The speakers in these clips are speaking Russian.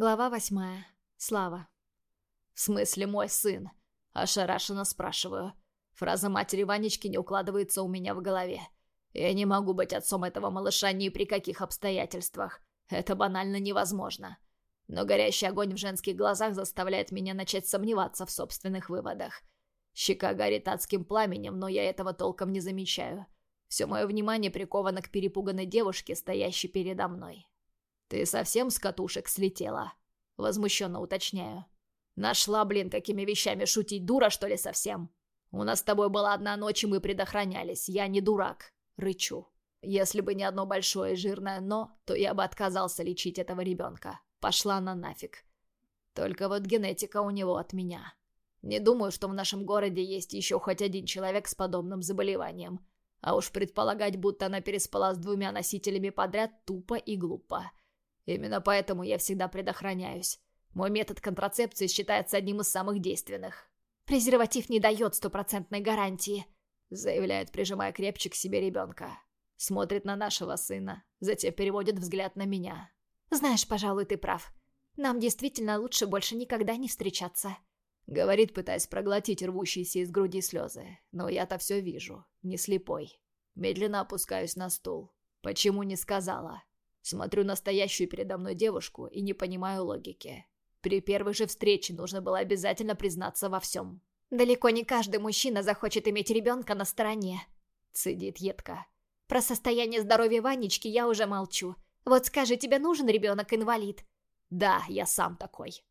Глава восьмая. Слава. «В смысле мой сын?» Ошарашенно спрашиваю. Фраза матери Ванечки не укладывается у меня в голове. Я не могу быть отцом этого малыша ни при каких обстоятельствах. Это банально невозможно. Но горящий огонь в женских глазах заставляет меня начать сомневаться в собственных выводах. Щека горит адским пламенем, но я этого толком не замечаю. Все мое внимание приковано к перепуганной девушке, стоящей передо мной. «Ты совсем с катушек слетела?» Возмущенно уточняю. «Нашла, блин, какими вещами шутить, дура, что ли, совсем? У нас с тобой была одна ночь, и мы предохранялись. Я не дурак». Рычу. Если бы не одно большое жирное «но», то я бы отказался лечить этого ребенка. Пошла на нафиг. Только вот генетика у него от меня. Не думаю, что в нашем городе есть еще хоть один человек с подобным заболеванием. А уж предполагать, будто она переспала с двумя носителями подряд, тупо и глупо. Именно поэтому я всегда предохраняюсь. Мой метод контрацепции считается одним из самых действенных. «Презерватив не дает стопроцентной гарантии», заявляет, прижимая крепче к себе ребенка. Смотрит на нашего сына, затем переводит взгляд на меня. «Знаешь, пожалуй, ты прав. Нам действительно лучше больше никогда не встречаться». Говорит, пытаясь проглотить рвущиеся из груди слезы. Но я-то все вижу, не слепой. Медленно опускаюсь на стул. Почему не сказала? Смотрю на стоящую передо мной девушку и не понимаю логики. При первой же встрече нужно было обязательно признаться во всем. «Далеко не каждый мужчина захочет иметь ребенка на стороне», — цедит едко. «Про состояние здоровья Ванечки я уже молчу. Вот скажи, тебе нужен ребенок-инвалид?» «Да, я сам такой.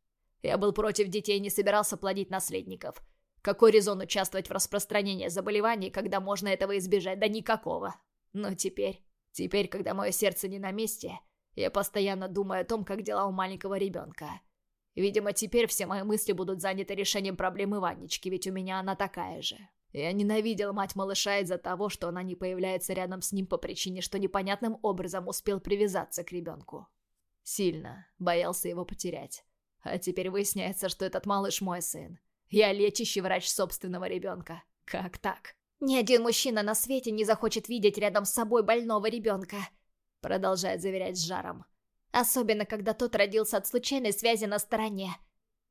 Я был против детей и не собирался плодить наследников. Какой резон участвовать в распространении заболеваний, когда можно этого избежать? Да никакого. Но теперь, теперь, когда мое сердце не на месте, я постоянно думаю о том, как дела у маленького ребенка. Видимо, теперь все мои мысли будут заняты решением проблемы Ванечки, ведь у меня она такая же. Я ненавидел мать малыша из-за того, что она не появляется рядом с ним по причине, что непонятным образом успел привязаться к ребенку. Сильно боялся его потерять. А теперь выясняется, что этот малыш мой сын. Я лечащий врач собственного ребенка. Как так? «Ни один мужчина на свете не захочет видеть рядом с собой больного ребенка», продолжает заверять с жаром. Особенно, когда тот родился от случайной связи на стороне.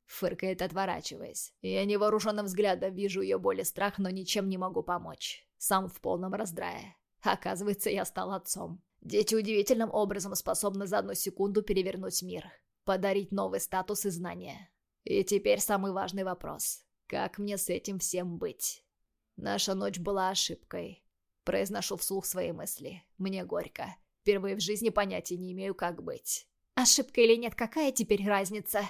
Фыркает, отворачиваясь. Я невооруженным взглядом вижу ее боль и страх, но ничем не могу помочь. Сам в полном раздрае. Оказывается, я стал отцом. Дети удивительным образом способны за одну секунду перевернуть мир. Подарить новый статус и знания. И теперь самый важный вопрос. Как мне с этим всем быть? Наша ночь была ошибкой. Произношу вслух свои мысли. Мне горько. Впервые в жизни понятия не имею, как быть. Ошибка или нет, какая теперь разница?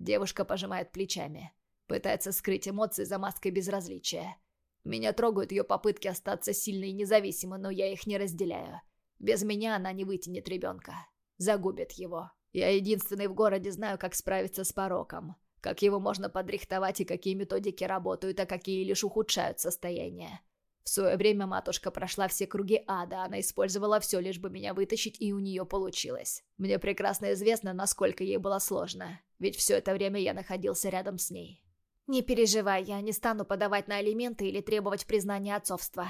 Девушка пожимает плечами. Пытается скрыть эмоции за маской безразличия. Меня трогают ее попытки остаться сильной и независимой, но я их не разделяю. Без меня она не вытянет ребенка. Загубит его. Я единственный в городе знаю, как справиться с пороком. Как его можно подрихтовать и какие методики работают, а какие лишь ухудшают состояние. В свое время матушка прошла все круги ада, она использовала все, лишь бы меня вытащить, и у нее получилось. Мне прекрасно известно, насколько ей было сложно, ведь все это время я находился рядом с ней. «Не переживай, я не стану подавать на алименты или требовать признания отцовства»,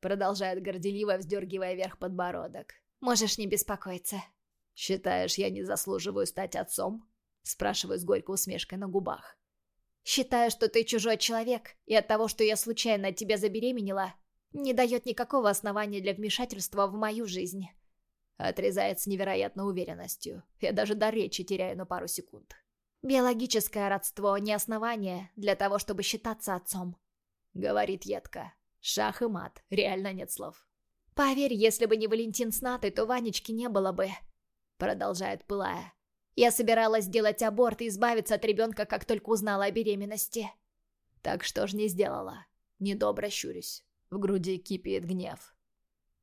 продолжает горделиво, вздергивая вверх подбородок. «Можешь не беспокоиться». «Считаешь, я не заслуживаю стать отцом?» Спрашиваю с горькой усмешкой на губах. Считаю, что ты чужой человек, и от того, что я случайно от тебя забеременела, не дает никакого основания для вмешательства в мою жизнь. Отрезает с невероятной уверенностью. Я даже до речи теряю на пару секунд. Биологическое родство не основание для того, чтобы считаться отцом. Говорит едко. Шах и мат, реально нет слов. Поверь, если бы не Валентин с Натой, то Ванечки не было бы. Продолжает пылая. Я собиралась сделать аборт и избавиться от ребенка, как только узнала о беременности. Так что ж не сделала. Недобро щурюсь. В груди кипит гнев.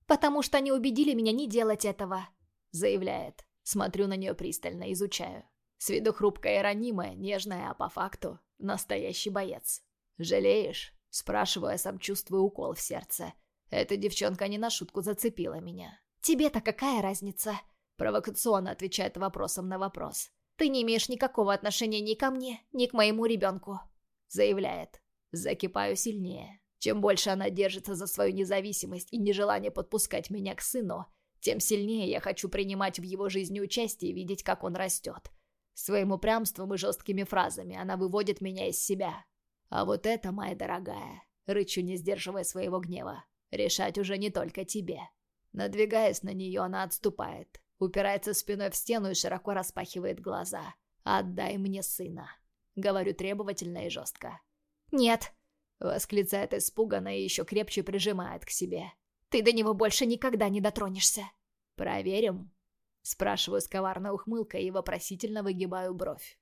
«Потому что они убедили меня не делать этого», — заявляет. Смотрю на нее пристально, изучаю. С виду хрупкая и ранимая, нежная, а по факту — настоящий боец. «Жалеешь?» — спрашиваю, сам чувствую укол в сердце. Эта девчонка не на шутку зацепила меня. «Тебе-то какая разница?» Провокационно отвечает вопросом на вопрос. «Ты не имеешь никакого отношения ни ко мне, ни к моему ребенку», заявляет. Закипаю сильнее. Чем больше она держится за свою независимость и нежелание подпускать меня к сыну, тем сильнее я хочу принимать в его жизни участие и видеть, как он растет. Своим упрямством и жесткими фразами она выводит меня из себя. А вот это, моя дорогая, рычу, не сдерживая своего гнева, решать уже не только тебе. Надвигаясь на нее, она отступает, упирается спиной в стену и широко распахивает глаза. «Отдай мне сына», — говорю требовательно и жестко. «Нет», — восклицает испуганно и еще крепче прижимает к себе. «Ты до него больше никогда не дотронешься». «Проверим?» — спрашиваю с коварной ухмылкой и вопросительно выгибаю бровь.